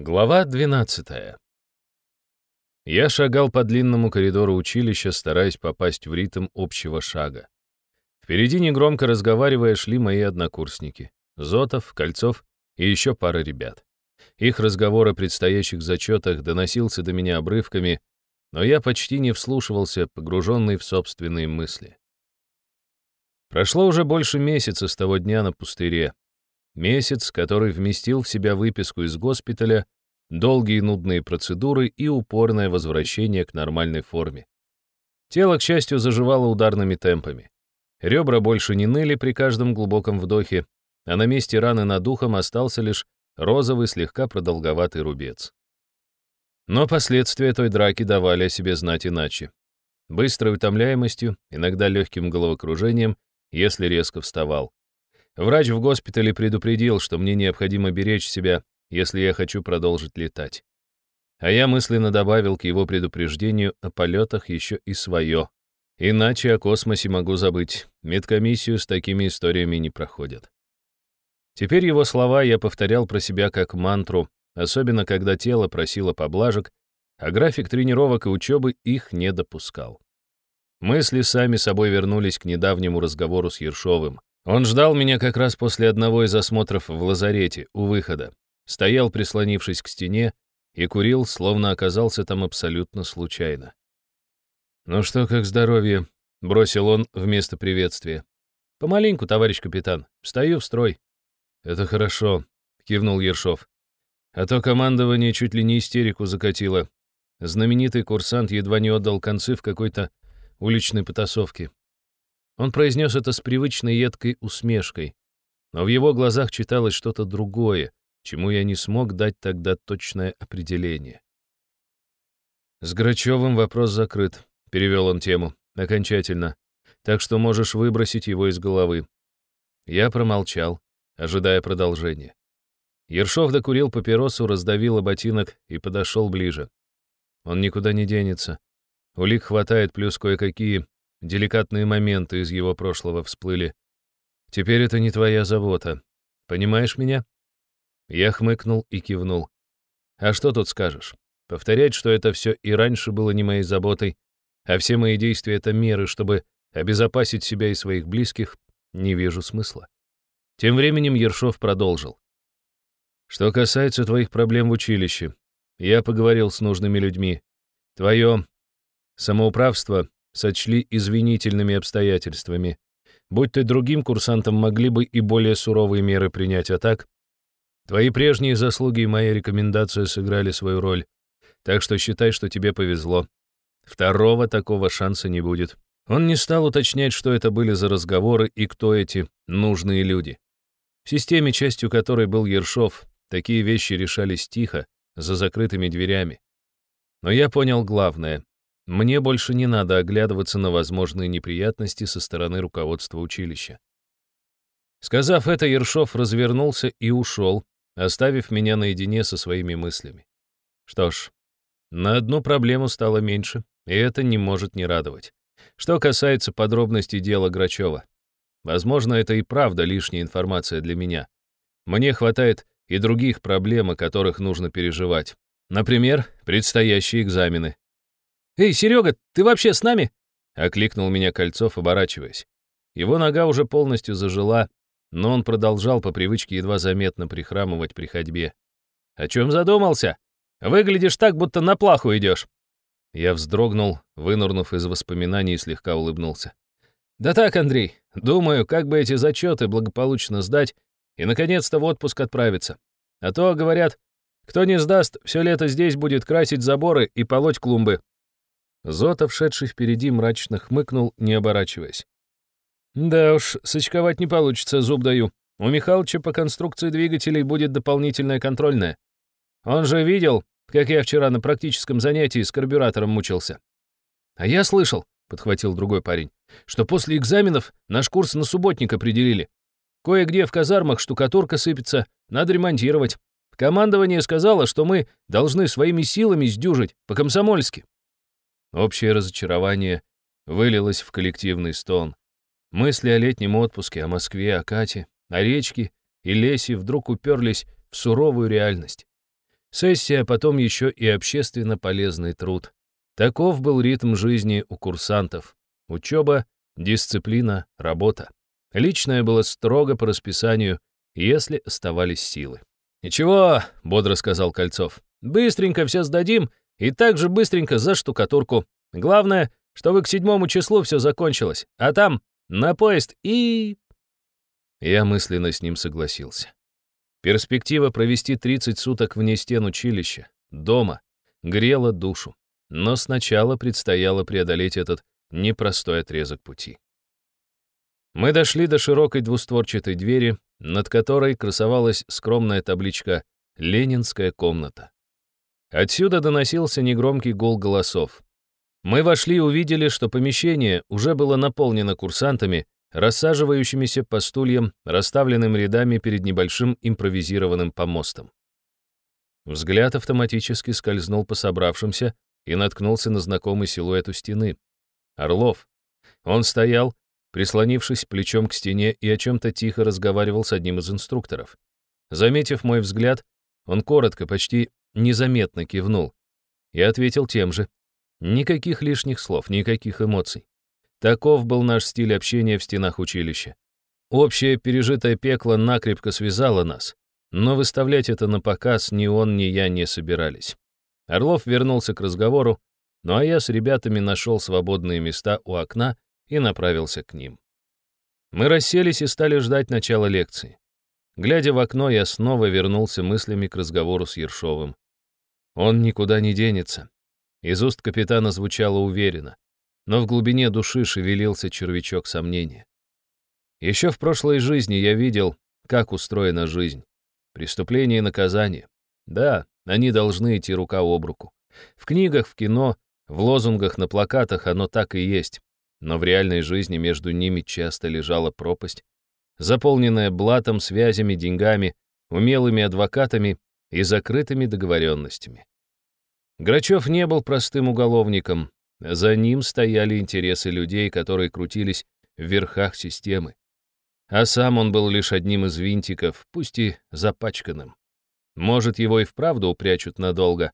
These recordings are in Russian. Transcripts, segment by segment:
Глава 12. Я шагал по длинному коридору училища, стараясь попасть в ритм общего шага. Впереди, негромко разговаривая, шли мои однокурсники. Зотов, Кольцов и еще пара ребят. Их разговор о предстоящих зачетах доносился до меня обрывками, но я почти не вслушивался, погруженный в собственные мысли. Прошло уже больше месяца с того дня на пустыре, Месяц, который вместил в себя выписку из госпиталя, долгие нудные процедуры и упорное возвращение к нормальной форме. Тело, к счастью, заживало ударными темпами. Ребра больше не ныли при каждом глубоком вдохе, а на месте раны над духом остался лишь розовый, слегка продолговатый рубец. Но последствия той драки давали о себе знать иначе. Быстрой утомляемостью, иногда легким головокружением, если резко вставал. Врач в госпитале предупредил, что мне необходимо беречь себя, если я хочу продолжить летать. А я мысленно добавил к его предупреждению о полетах еще и свое. Иначе о космосе могу забыть. Медкомиссию с такими историями не проходят. Теперь его слова я повторял про себя как мантру, особенно когда тело просило поблажек, а график тренировок и учебы их не допускал. Мысли сами собой вернулись к недавнему разговору с Ершовым. Он ждал меня как раз после одного из осмотров в лазарете, у выхода. Стоял, прислонившись к стене, и курил, словно оказался там абсолютно случайно. «Ну что, как здоровье?» — бросил он вместо приветствия. «Помаленьку, товарищ капитан. Встаю в строй». «Это хорошо», — кивнул Ершов. «А то командование чуть ли не истерику закатило. Знаменитый курсант едва не отдал концы в какой-то уличной потасовке. Он произнес это с привычной едкой усмешкой, но в его глазах читалось что-то другое, чему я не смог дать тогда точное определение. «С Грачевым вопрос закрыт», — перевел он тему, окончательно, «так что можешь выбросить его из головы». Я промолчал, ожидая продолжения. Ершов докурил папиросу, раздавил ботинок и подошел ближе. Он никуда не денется. Улик хватает, плюс кое-какие Деликатные моменты из его прошлого всплыли. Теперь это не твоя забота. Понимаешь меня? Я хмыкнул и кивнул. А что тут скажешь? Повторять, что это все и раньше было не моей заботой, а все мои действия — это меры, чтобы обезопасить себя и своих близких, не вижу смысла. Тем временем Ершов продолжил. Что касается твоих проблем в училище, я поговорил с нужными людьми. Твое самоуправство сочли извинительными обстоятельствами. Будь ты другим курсантом, могли бы и более суровые меры принять, а так? Твои прежние заслуги и моя рекомендация сыграли свою роль, так что считай, что тебе повезло. Второго такого шанса не будет. Он не стал уточнять, что это были за разговоры и кто эти нужные люди. В системе, частью которой был Ершов, такие вещи решались тихо, за закрытыми дверями. Но я понял главное. Мне больше не надо оглядываться на возможные неприятности со стороны руководства училища. Сказав это, Ершов развернулся и ушел, оставив меня наедине со своими мыслями. Что ж, на одну проблему стало меньше, и это не может не радовать. Что касается подробностей дела Грачева. Возможно, это и правда лишняя информация для меня. Мне хватает и других проблем, о которых нужно переживать. Например, предстоящие экзамены, «Эй, Серега, ты вообще с нами?» — окликнул меня Кольцов, оборачиваясь. Его нога уже полностью зажила, но он продолжал по привычке едва заметно прихрамывать при ходьбе. «О чем задумался? Выглядишь так, будто на плаху идешь». Я вздрогнул, вынурнув из воспоминаний и слегка улыбнулся. «Да так, Андрей, думаю, как бы эти зачеты благополучно сдать и, наконец-то, в отпуск отправиться. А то, говорят, кто не сдаст, все лето здесь будет красить заборы и полоть клумбы. Зотов, шедший впереди, мрачно хмыкнул, не оборачиваясь. «Да уж, сочковать не получится, зуб даю. У Михалыча по конструкции двигателей будет дополнительная контрольная. Он же видел, как я вчера на практическом занятии с карбюратором мучился». «А я слышал», — подхватил другой парень, «что после экзаменов наш курс на субботник определили. Кое-где в казармах штукатурка сыпется, надо ремонтировать. Командование сказало, что мы должны своими силами сдюжить, по-комсомольски. Общее разочарование вылилось в коллективный стон. Мысли о летнем отпуске, о Москве, о Кате, о речке и лесе вдруг уперлись в суровую реальность. Сессия, а потом еще и общественно полезный труд. Таков был ритм жизни у курсантов. Учеба, дисциплина, работа. Личное было строго по расписанию, если оставались силы. «Ничего», — бодро сказал Кольцов, — «быстренько все сдадим и также быстренько за штукатурку. Главное, чтобы к седьмому числу все закончилось, а там на поезд и...» Я мысленно с ним согласился. Перспектива провести 30 суток вне стен училища, дома, грела душу. Но сначала предстояло преодолеть этот непростой отрезок пути. Мы дошли до широкой двустворчатой двери, над которой красовалась скромная табличка «Ленинская комната». Отсюда доносился негромкий гул голосов. Мы вошли и увидели, что помещение уже было наполнено курсантами, рассаживающимися по стульям, расставленным рядами перед небольшим импровизированным помостом. Взгляд автоматически скользнул по собравшимся и наткнулся на знакомый силуэт у стены. Орлов. Он стоял, прислонившись плечом к стене и о чем-то тихо разговаривал с одним из инструкторов. Заметив мой взгляд, он коротко, почти незаметно кивнул. Я ответил тем же. Никаких лишних слов, никаких эмоций. Таков был наш стиль общения в стенах училища. Общее пережитое пекло накрепко связало нас, но выставлять это на показ ни он, ни я не собирались. Орлов вернулся к разговору, ну а я с ребятами нашел свободные места у окна и направился к ним. Мы расселись и стали ждать начала лекции. Глядя в окно, я снова вернулся мыслями к разговору с Ершовым. Он никуда не денется. Из уст капитана звучало уверенно, но в глубине души шевелился червячок сомнения. Еще в прошлой жизни я видел, как устроена жизнь. Преступление и наказание. Да, они должны идти рука об руку. В книгах, в кино, в лозунгах, на плакатах оно так и есть но в реальной жизни между ними часто лежала пропасть, заполненная блатом, связями, деньгами, умелыми адвокатами и закрытыми договоренностями. Грачев не был простым уголовником, за ним стояли интересы людей, которые крутились в верхах системы. А сам он был лишь одним из винтиков, пусть и запачканным. Может, его и вправду упрячут надолго,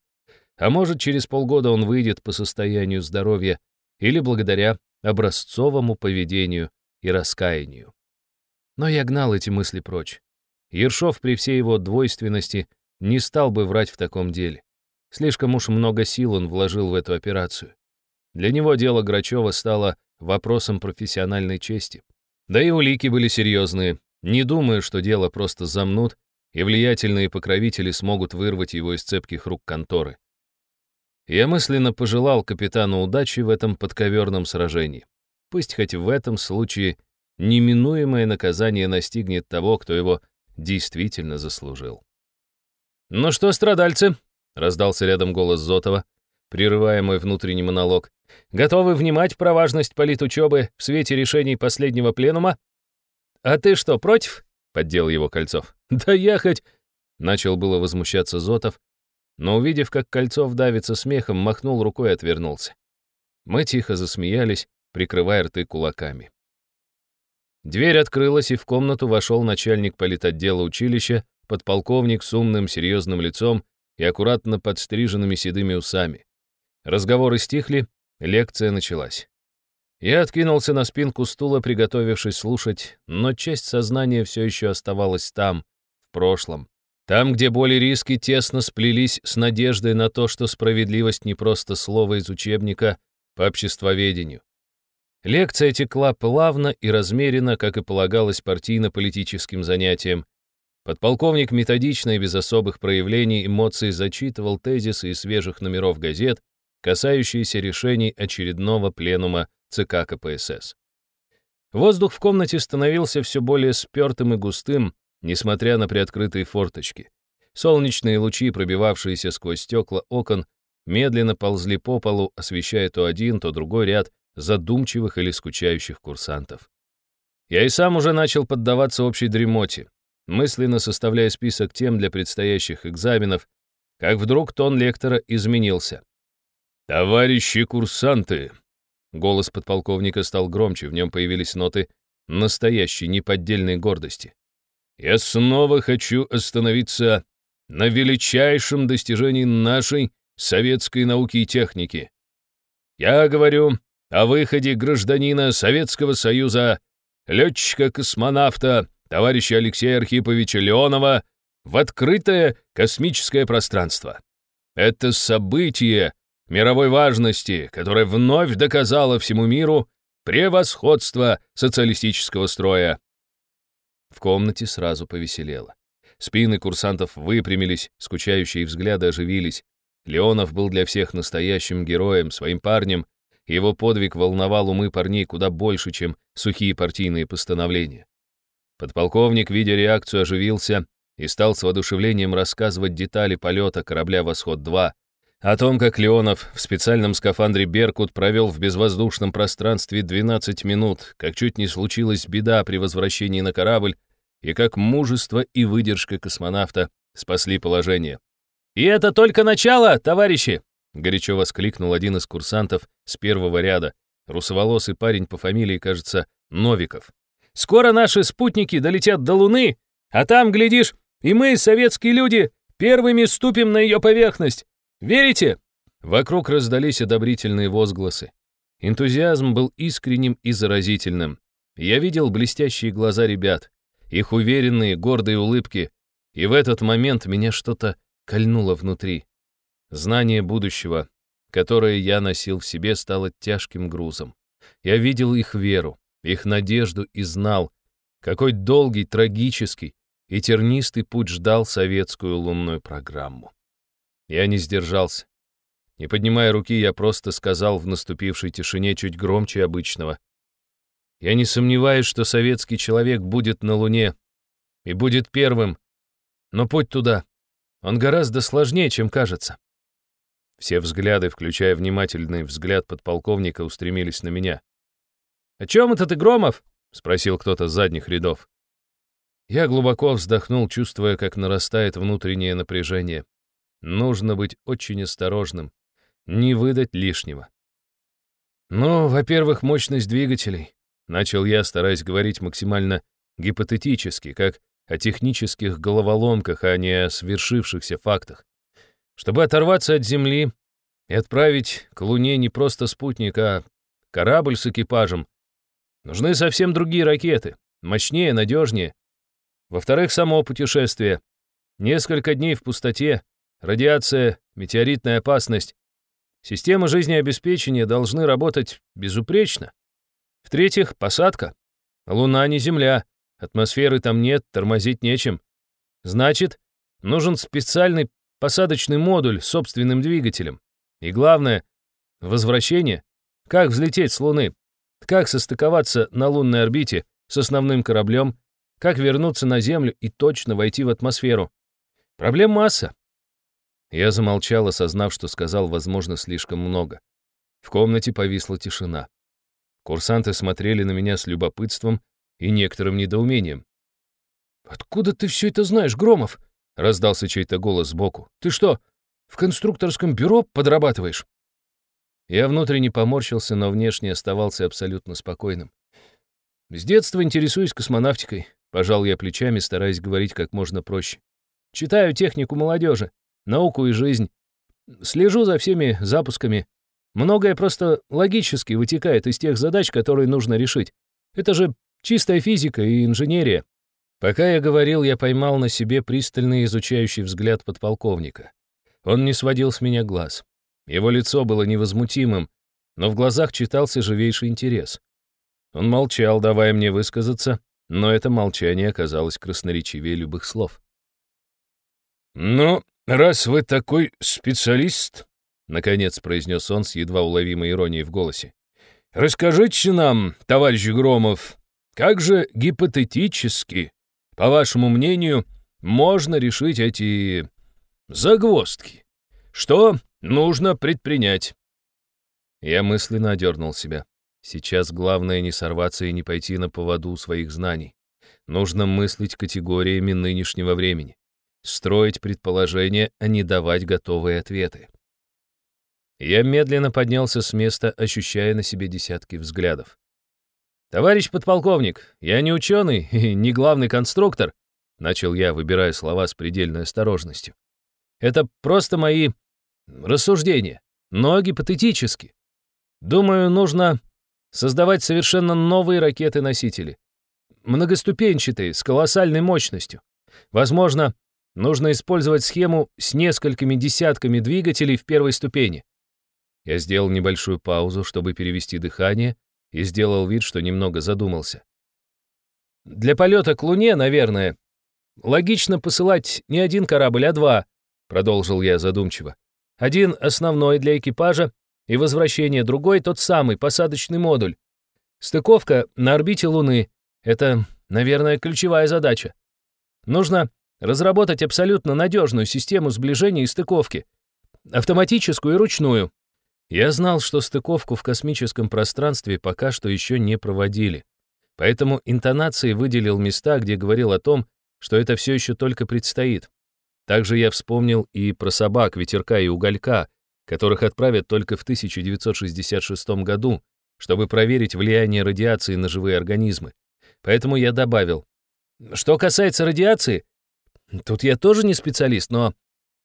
а может, через полгода он выйдет по состоянию здоровья или благодаря образцовому поведению и раскаянию. Но я гнал эти мысли прочь. Ершов при всей его двойственности не стал бы врать в таком деле. Слишком уж много сил он вложил в эту операцию. Для него дело Грачева стало вопросом профессиональной чести. Да и улики были серьезные. Не думаю, что дело просто замнут, и влиятельные покровители смогут вырвать его из цепких рук конторы. Я мысленно пожелал капитану удачи в этом подковерном сражении. Пусть хоть в этом случае неминуемое наказание настигнет того, кто его действительно заслужил. «Ну что, страдальцы?» — раздался рядом голос Зотова, прерывая мой внутренний монолог. «Готовы внимать про важность политучебы в свете решений последнего пленума?» «А ты что, против?» — поддел его Кольцов. «Да я хоть...» — начал было возмущаться Зотов, но, увидев, как Кольцов давится смехом, махнул рукой и отвернулся. Мы тихо засмеялись, прикрывая рты кулаками. Дверь открылась, и в комнату вошел начальник политотдела училища, подполковник с умным, серьезным лицом и аккуратно подстриженными седыми усами. Разговоры стихли, лекция началась. Я откинулся на спинку стула, приготовившись слушать, но часть сознания все еще оставалась там, в прошлом, там, где боли риски тесно сплелись с надеждой на то, что справедливость не просто слово из учебника по обществоведению. Лекция текла плавно и размеренно, как и полагалось партийно-политическим занятиям. Подполковник методично и без особых проявлений эмоций зачитывал тезисы из свежих номеров газет, касающиеся решений очередного пленума ЦК КПСС. Воздух в комнате становился все более спертым и густым, несмотря на приоткрытые форточки. Солнечные лучи, пробивавшиеся сквозь стекла окон, медленно ползли по полу, освещая то один, то другой ряд задумчивых или скучающих курсантов. Я и сам уже начал поддаваться общей дремоте, мысленно составляя список тем для предстоящих экзаменов, как вдруг тон лектора изменился. «Товарищи курсанты!» Голос подполковника стал громче, в нем появились ноты настоящей неподдельной гордости. Я снова хочу остановиться на величайшем достижении нашей советской науки и техники. Я говорю о выходе гражданина Советского Союза, летчика-космонавта, товарища Алексея Архиповича Леонова, в открытое космическое пространство. Это событие мировой важности, которое вновь доказало всему миру превосходство социалистического строя. В комнате сразу повеселело. Спины курсантов выпрямились, скучающие взгляды оживились. Леонов был для всех настоящим героем, своим парнем. Его подвиг волновал умы парней куда больше, чем сухие партийные постановления. Подполковник, видя реакцию, оживился и стал с воодушевлением рассказывать детали полета корабля «Восход-2», о том, как Леонов в специальном скафандре «Беркут» провел в безвоздушном пространстве 12 минут, как чуть не случилась беда при возвращении на корабль, и как мужество и выдержка космонавта спасли положение. «И это только начало, товарищи!» — горячо воскликнул один из курсантов с первого ряда, русоволосый парень по фамилии, кажется, Новиков. «Скоро наши спутники долетят до Луны, а там, глядишь, и мы, советские люди, первыми ступим на ее поверхность. Верите?» Вокруг раздались одобрительные возгласы. Энтузиазм был искренним и заразительным. Я видел блестящие глаза ребят, их уверенные, гордые улыбки, и в этот момент меня что-то кольнуло внутри. Знание будущего, которое я носил в себе, стало тяжким грузом. Я видел их веру, их надежду и знал, какой долгий, трагический и тернистый путь ждал советскую лунную программу. Я не сдержался. Не поднимая руки, я просто сказал в наступившей тишине чуть громче обычного. Я не сомневаюсь, что советский человек будет на Луне и будет первым, но путь туда, он гораздо сложнее, чем кажется. Все взгляды, включая внимательный взгляд подполковника, устремились на меня. «О чем это ты, Громов?» — спросил кто-то с задних рядов. Я глубоко вздохнул, чувствуя, как нарастает внутреннее напряжение. Нужно быть очень осторожным, не выдать лишнего. «Ну, во-первых, мощность двигателей», — начал я, стараясь говорить максимально гипотетически, как о технических головоломках, а не о свершившихся фактах. Чтобы оторваться от Земли и отправить к Луне не просто спутник, а корабль с экипажем, нужны совсем другие ракеты, мощнее, надежнее. Во-вторых, само путешествие. Несколько дней в пустоте, радиация, метеоритная опасность. Системы жизнеобеспечения должны работать безупречно. В-третьих, посадка. Луна не Земля, атмосферы там нет, тормозить нечем. Значит, нужен специальный посадочный модуль с собственным двигателем. И главное, возвращение. Как взлететь с Луны? Как состыковаться на лунной орбите с основным кораблем? Как вернуться на Землю и точно войти в атмосферу? Проблем масса. Я замолчал, осознав, что сказал, возможно, слишком много. В комнате повисла тишина. Курсанты смотрели на меня с любопытством и некоторым недоумением. «Откуда ты все это знаешь, Громов?» — раздался чей-то голос сбоку. «Ты что, в конструкторском бюро подрабатываешь?» Я внутренне поморщился, но внешне оставался абсолютно спокойным. «С детства интересуюсь космонавтикой», — пожал я плечами, стараясь говорить как можно проще. «Читаю технику молодежи науку и жизнь. Слежу за всеми запусками. Многое просто логически вытекает из тех задач, которые нужно решить. Это же чистая физика и инженерия. Пока я говорил, я поймал на себе пристальный изучающий взгляд подполковника. Он не сводил с меня глаз. Его лицо было невозмутимым, но в глазах читался живейший интерес. Он молчал, давая мне высказаться, но это молчание оказалось красноречивее любых слов. «Ну, «Раз вы такой специалист», — наконец произнес он с едва уловимой иронией в голосе, «расскажите нам, товарищ Громов, как же гипотетически, по вашему мнению, можно решить эти загвоздки? Что нужно предпринять?» Я мысленно одернул себя. Сейчас главное не сорваться и не пойти на поводу своих знаний. Нужно мыслить категориями нынешнего времени строить предположения, а не давать готовые ответы. Я медленно поднялся с места, ощущая на себе десятки взглядов. «Товарищ подполковник, я не ученый и не главный конструктор, начал я, выбирая слова с предельной осторожностью. Это просто мои рассуждения, но гипотетически. Думаю, нужно создавать совершенно новые ракеты-носители. Многоступенчатые, с колоссальной мощностью. Возможно, нужно использовать схему с несколькими десятками двигателей в первой ступени. Я сделал небольшую паузу, чтобы перевести дыхание, и сделал вид, что немного задумался. Для полета к Луне, наверное, логично посылать не один корабль, а два, продолжил я задумчиво. Один основной для экипажа и возвращение другой тот самый посадочный модуль. Стыковка на орбите Луны — это, наверное, ключевая задача. Нужно разработать абсолютно надежную систему сближения и стыковки, автоматическую и ручную. Я знал, что стыковку в космическом пространстве пока что еще не проводили, поэтому интонацией выделил места, где говорил о том, что это все еще только предстоит. Также я вспомнил и про собак, ветерка и уголька, которых отправят только в 1966 году, чтобы проверить влияние радиации на живые организмы. Поэтому я добавил, что касается радиации, тут я тоже не специалист, но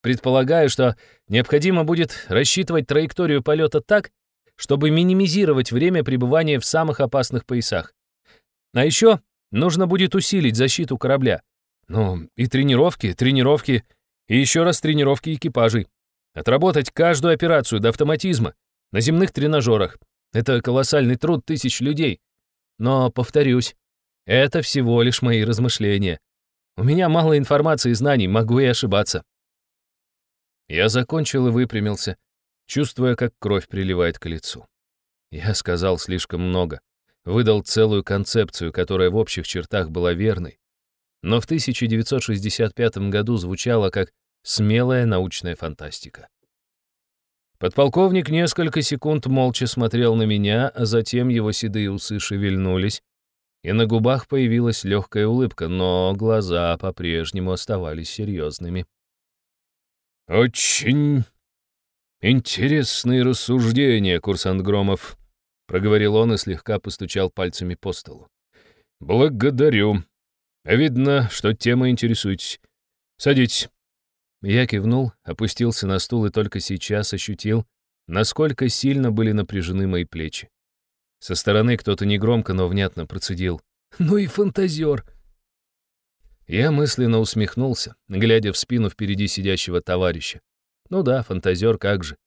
предполагаю, что необходимо будет рассчитывать траекторию полета так, чтобы минимизировать время пребывания в самых опасных поясах. А еще нужно будет усилить защиту корабля. Ну, и тренировки, тренировки, и еще раз тренировки экипажей. Отработать каждую операцию до автоматизма на земных тренажерах. Это колоссальный труд тысяч людей. Но, повторюсь, это всего лишь мои размышления. У меня мало информации и знаний, могу и ошибаться. Я закончил и выпрямился, чувствуя, как кровь приливает к лицу. Я сказал слишком много, выдал целую концепцию, которая в общих чертах была верной, но в 1965 году звучала как смелая научная фантастика. Подполковник несколько секунд молча смотрел на меня, а затем его седые усы шевельнулись, и на губах появилась легкая улыбка, но глаза по-прежнему оставались серьезными. «Очень интересные рассуждения, курсант Громов», — проговорил он и слегка постучал пальцами по столу. «Благодарю. Видно, что тема интересуетесь. Садитесь». Я кивнул, опустился на стул и только сейчас ощутил, насколько сильно были напряжены мои плечи. Со стороны кто-то негромко, но внятно процедил. «Ну и фантазер!» Я мысленно усмехнулся, глядя в спину впереди сидящего товарища. Ну да, фантазер как же.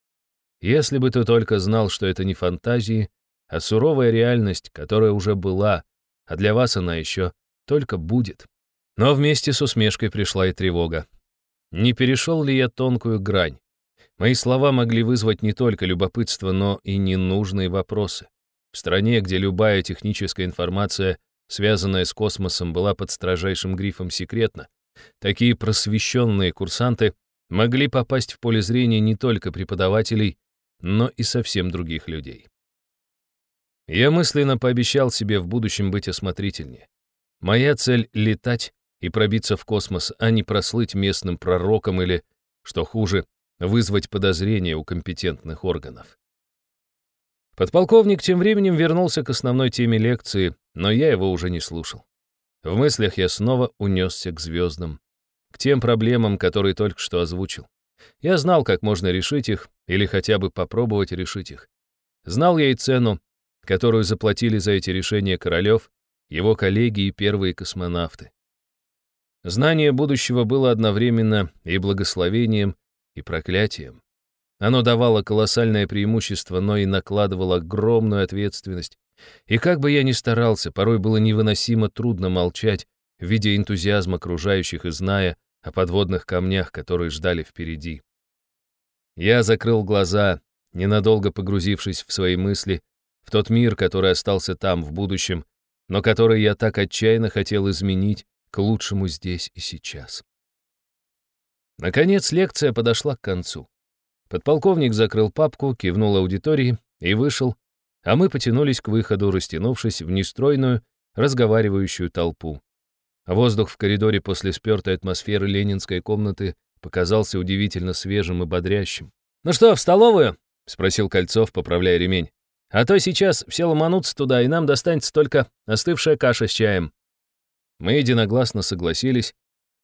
Если бы ты только знал, что это не фантазии, а суровая реальность, которая уже была, а для вас она еще только будет. Но вместе с усмешкой пришла и тревога. Не перешел ли я тонкую грань? Мои слова могли вызвать не только любопытство, но и ненужные вопросы. В стране, где любая техническая информация связанная с космосом, была под строжайшим грифом «секретно», такие просвещенные курсанты могли попасть в поле зрения не только преподавателей, но и совсем других людей. Я мысленно пообещал себе в будущем быть осмотрительнее. Моя цель — летать и пробиться в космос, а не прослыть местным пророком или, что хуже, вызвать подозрения у компетентных органов. Подполковник тем временем вернулся к основной теме лекции, но я его уже не слушал. В мыслях я снова унесся к звездам, к тем проблемам, которые только что озвучил. Я знал, как можно решить их, или хотя бы попробовать решить их. Знал я и цену, которую заплатили за эти решения Королёв, его коллеги и первые космонавты. Знание будущего было одновременно и благословением, и проклятием. Оно давало колоссальное преимущество, но и накладывало огромную ответственность. И как бы я ни старался, порой было невыносимо трудно молчать, видя энтузиазм окружающих и зная о подводных камнях, которые ждали впереди. Я закрыл глаза, ненадолго погрузившись в свои мысли, в тот мир, который остался там, в будущем, но который я так отчаянно хотел изменить к лучшему здесь и сейчас. Наконец лекция подошла к концу. Подполковник закрыл папку, кивнул аудитории и вышел, а мы потянулись к выходу, растянувшись в нестройную, разговаривающую толпу. Воздух в коридоре после спертой атмосферы ленинской комнаты показался удивительно свежим и бодрящим. «Ну что, в столовую?» — спросил Кольцов, поправляя ремень. «А то сейчас все ломанутся туда, и нам достанется только остывшая каша с чаем». Мы единогласно согласились,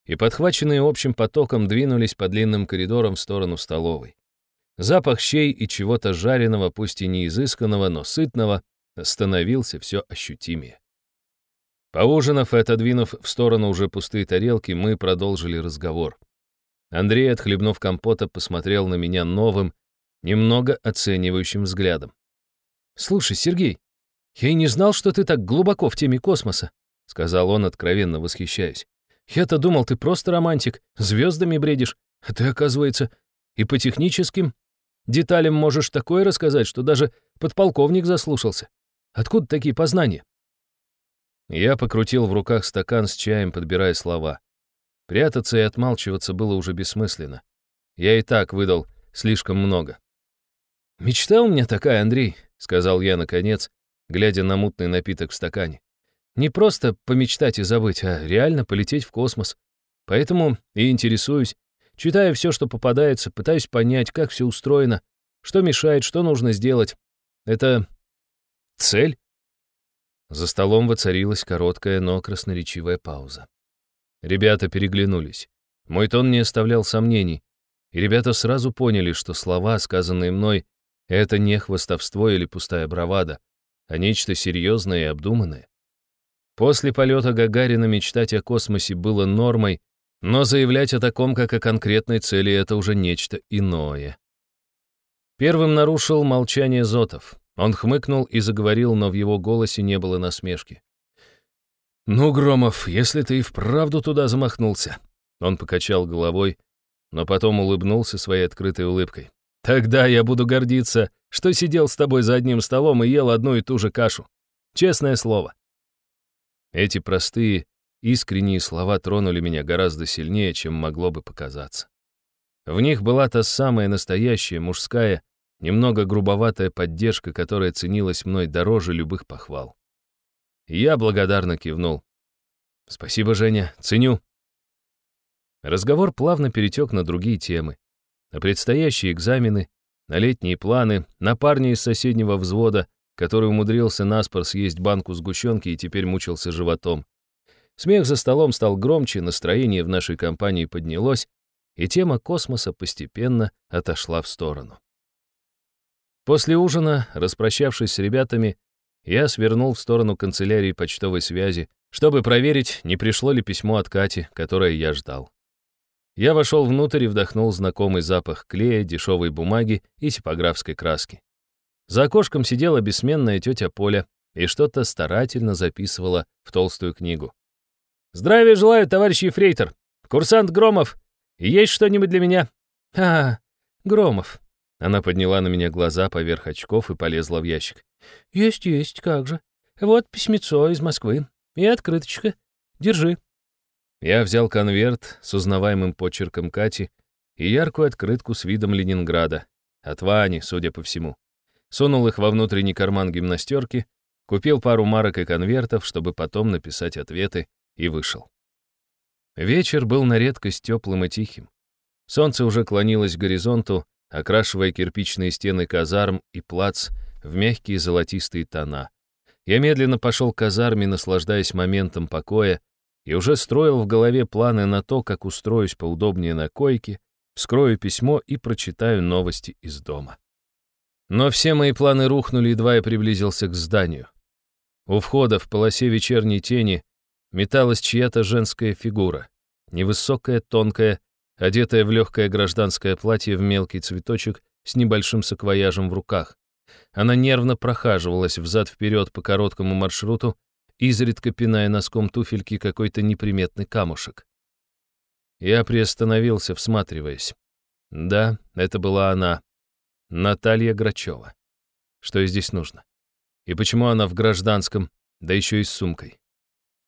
и, подхваченные общим потоком, двинулись по длинным коридорам в сторону столовой. Запах щей и чего-то жареного, пусть и не изысканного, но сытного, становился все ощутимее. Поужинав и отодвинув в сторону уже пустые тарелки, мы продолжили разговор. Андрей, отхлебнув компота, посмотрел на меня новым, немного оценивающим взглядом. «Слушай, Сергей, я и не знал, что ты так глубоко в теме космоса», сказал он, откровенно восхищаясь. «Я-то думал, ты просто романтик, звездами бредишь, а ты, оказывается, и по техническим деталям можешь такое рассказать, что даже подполковник заслушался. Откуда такие познания?» Я покрутил в руках стакан с чаем, подбирая слова. Прятаться и отмалчиваться было уже бессмысленно. Я и так выдал слишком много. «Мечта у меня такая, Андрей», — сказал я наконец, глядя на мутный напиток в стакане. «Не просто помечтать и забыть, а реально полететь в космос. Поэтому и интересуюсь. Читаю все, что попадается, пытаюсь понять, как все устроено, что мешает, что нужно сделать. Это цель?» За столом воцарилась короткая, но красноречивая пауза. Ребята переглянулись. Мой тон не оставлял сомнений, и ребята сразу поняли, что слова, сказанные мной, это не хвостовство или пустая бравада, а нечто серьезное и обдуманное. После полета Гагарина мечтать о космосе было нормой, но заявлять о таком, как о конкретной цели, это уже нечто иное. Первым нарушил молчание Зотов. Он хмыкнул и заговорил, но в его голосе не было насмешки. «Ну, Громов, если ты и вправду туда замахнулся...» Он покачал головой, но потом улыбнулся своей открытой улыбкой. «Тогда я буду гордиться, что сидел с тобой за одним столом и ел одну и ту же кашу. Честное слово». Эти простые, искренние слова тронули меня гораздо сильнее, чем могло бы показаться. В них была та самая настоящая мужская, Немного грубоватая поддержка, которая ценилась мной дороже любых похвал. Я благодарно кивнул. «Спасибо, Женя, ценю». Разговор плавно перетек на другие темы. На предстоящие экзамены, на летние планы, на парня из соседнего взвода, который умудрился наспор съесть банку сгущенки и теперь мучился животом. Смех за столом стал громче, настроение в нашей компании поднялось, и тема космоса постепенно отошла в сторону. После ужина, распрощавшись с ребятами, я свернул в сторону канцелярии почтовой связи, чтобы проверить, не пришло ли письмо от Кати, которое я ждал. Я вошел внутрь и вдохнул знакомый запах клея, дешевой бумаги и типографской краски. За окошком сидела бессменная тетя Поля и что-то старательно записывала в толстую книгу. «Здравия желаю, товарищ Ефрейтор! Курсант Громов! Есть что-нибудь для меня?» «А, Громов», она подняла на меня глаза поверх очков и полезла в ящик. «Есть, есть, как же. Вот письмецо из Москвы. И открыточка. Держи». Я взял конверт с узнаваемым почерком Кати и яркую открытку с видом Ленинграда. От Вани, судя по всему. Сунул их во внутренний карман гимнастерки, купил пару марок и конвертов, чтобы потом написать ответы, и вышел. Вечер был на редкость теплым и тихим. Солнце уже клонилось к горизонту, окрашивая кирпичные стены казарм и плац в мягкие золотистые тона. Я медленно пошел к казарме, наслаждаясь моментом покоя, и уже строил в голове планы на то, как устроюсь поудобнее на койке, вскрою письмо и прочитаю новости из дома. Но все мои планы рухнули, едва я приблизился к зданию. У входа в полосе вечерней тени металась чья-то женская фигура, невысокая, тонкая, одетая в легкое гражданское платье в мелкий цветочек с небольшим саквояжем в руках. Она нервно прохаживалась взад-вперед по короткому маршруту, изредка пиная носком туфельки какой-то неприметный камушек. Я приостановился, всматриваясь. Да, это была она, Наталья Грачева. Что ей здесь нужно? И почему она в гражданском, да еще и с сумкой?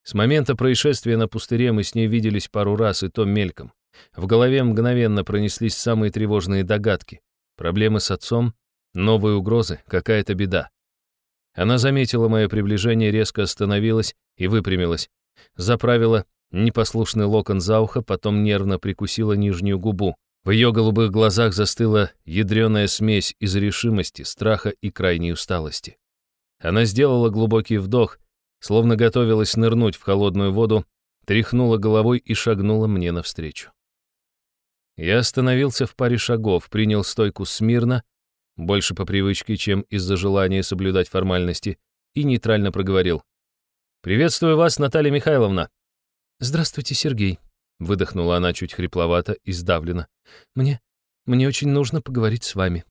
С момента происшествия на пустыре мы с ней виделись пару раз, и то мельком. В голове мгновенно пронеслись самые тревожные догадки. Проблемы с отцом, новые угрозы, какая-то беда. Она заметила мое приближение, резко остановилась и выпрямилась. Заправила непослушный локон за ухо, потом нервно прикусила нижнюю губу. В ее голубых глазах застыла ядреная смесь из решимости, страха и крайней усталости. Она сделала глубокий вдох, словно готовилась нырнуть в холодную воду, тряхнула головой и шагнула мне навстречу. Я остановился в паре шагов, принял стойку смирно, больше по привычке, чем из-за желания соблюдать формальности, и нейтрально проговорил. «Приветствую вас, Наталья Михайловна!» «Здравствуйте, Сергей», — выдохнула она чуть хрипловато и сдавленно. «Мне... мне очень нужно поговорить с вами».